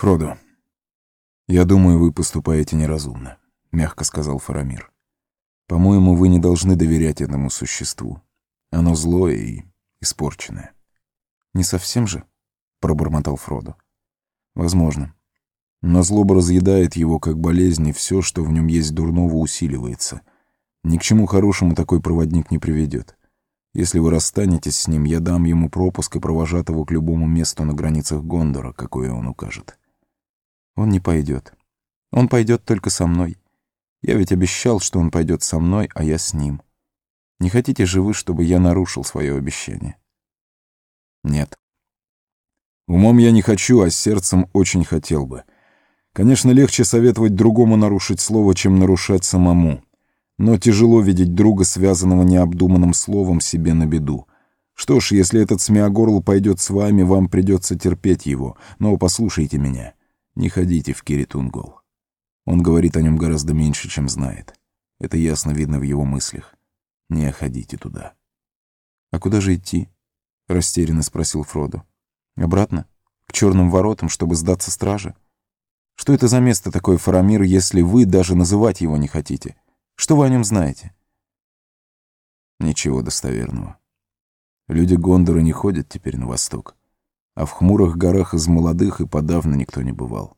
Фродо, я думаю, вы поступаете неразумно, мягко сказал Фарамир. По-моему, вы не должны доверять этому существу. Оно злое и испорченное. Не совсем же, пробормотал Фродо. Возможно. Но злоба разъедает его как болезнь, и все, что в нем есть дурного, усиливается. Ни к чему хорошему такой проводник не приведет. Если вы расстанетесь с ним, я дам ему пропуск и провожат его к любому месту на границах Гондора, какое он укажет. Он не пойдет. Он пойдет только со мной. Я ведь обещал, что он пойдет со мной, а я с ним. Не хотите же вы, чтобы я нарушил свое обещание? Нет. Умом я не хочу, а сердцем очень хотел бы. Конечно, легче советовать другому нарушить слово, чем нарушать самому. Но тяжело видеть друга, связанного необдуманным словом, себе на беду. Что ж, если этот смеогорл пойдет с вами, вам придется терпеть его. Но послушайте меня. Не ходите в Киритунгол. Он говорит о нем гораздо меньше, чем знает. Это ясно видно в его мыслях. Не ходите туда. — А куда же идти? — растерянно спросил Фродо. — Обратно? К черным воротам, чтобы сдаться страже? Что это за место такое, Фарамир, если вы даже называть его не хотите? Что вы о нем знаете? Ничего достоверного. Люди Гондора не ходят теперь на восток а в хмурых горах из молодых и подавно никто не бывал.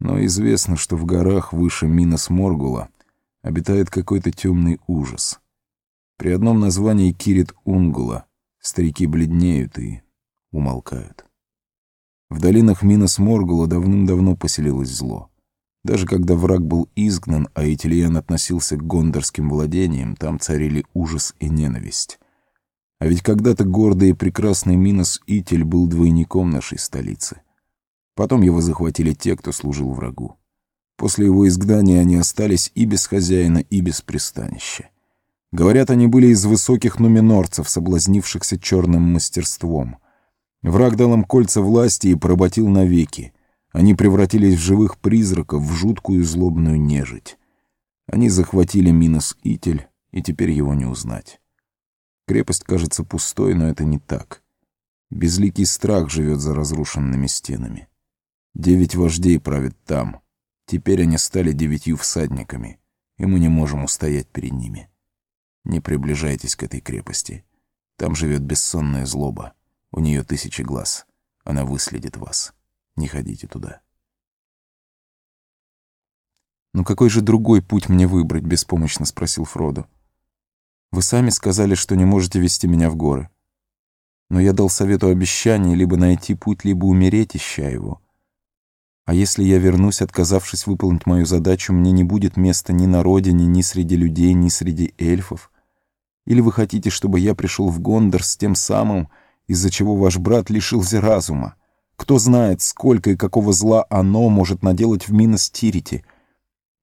Но известно, что в горах выше Минос Моргула обитает какой-то темный ужас. При одном названии Кирит Унгула старики бледнеют и умолкают. В долинах Минос Моргула давным-давно поселилось зло. Даже когда враг был изгнан, а Итильян относился к гондорским владениям, там царили ужас и ненависть. А ведь когда-то гордый и прекрасный Минос Итель был двойником нашей столицы. Потом его захватили те, кто служил врагу. После его изгнания они остались и без хозяина, и без пристанища. Говорят, они были из высоких нуминорцев, соблазнившихся черным мастерством. Враг дал им кольца власти и поработил навеки. Они превратились в живых призраков, в жуткую злобную нежить. Они захватили Минос Итель, и теперь его не узнать. Крепость кажется пустой, но это не так. Безликий страх живет за разрушенными стенами. Девять вождей правят там. Теперь они стали девятью всадниками, и мы не можем устоять перед ними. Не приближайтесь к этой крепости. Там живет бессонная злоба. У нее тысячи глаз. Она выследит вас. Не ходите туда. «Ну какой же другой путь мне выбрать?» — беспомощно спросил Фродо. Вы сами сказали, что не можете вести меня в горы. Но я дал совету обещание либо найти путь, либо умереть, ища его. А если я вернусь, отказавшись выполнить мою задачу, мне не будет места ни на родине, ни среди людей, ни среди эльфов? Или вы хотите, чтобы я пришел в Гондор с тем самым, из-за чего ваш брат лишился разума? Кто знает, сколько и какого зла оно может наделать в Минос-Тирите,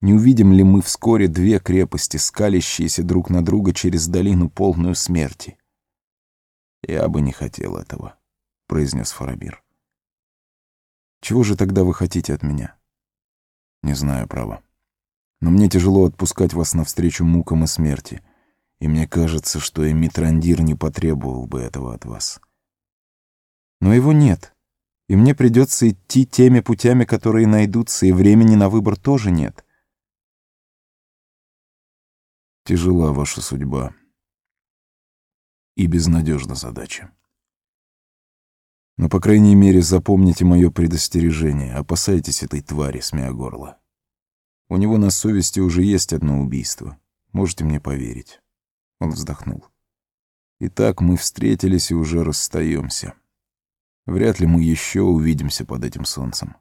не увидим ли мы вскоре две крепости, скалящиеся друг на друга через долину полную смерти? «Я бы не хотел этого», — произнес Фарабир. «Чего же тогда вы хотите от меня?» «Не знаю, право. Но мне тяжело отпускать вас навстречу мукам и смерти, и мне кажется, что и Митрандир не потребовал бы этого от вас». «Но его нет, и мне придется идти теми путями, которые найдутся, и времени на выбор тоже нет». Тяжела ваша судьба. И безнадежна задача. Но, по крайней мере, запомните мое предостережение. Опасайтесь этой твари, смея горло. У него на совести уже есть одно убийство. Можете мне поверить. Он вздохнул. Итак, мы встретились и уже расстаемся. Вряд ли мы еще увидимся под этим солнцем.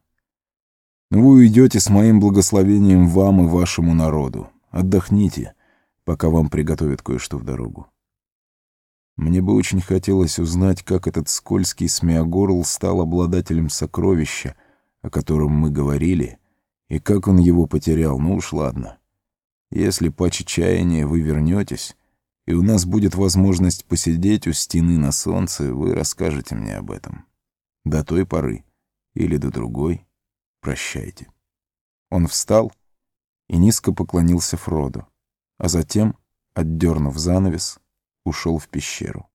Но вы уйдете с моим благословением вам и вашему народу. Отдохните пока вам приготовят кое-что в дорогу. Мне бы очень хотелось узнать, как этот скользкий смеогорл стал обладателем сокровища, о котором мы говорили, и как он его потерял. Ну уж ладно. Если по чаяния вы вернетесь, и у нас будет возможность посидеть у стены на солнце, вы расскажете мне об этом. До той поры или до другой прощайте. Он встал и низко поклонился Фроду а затем, отдернув занавес, ушел в пещеру.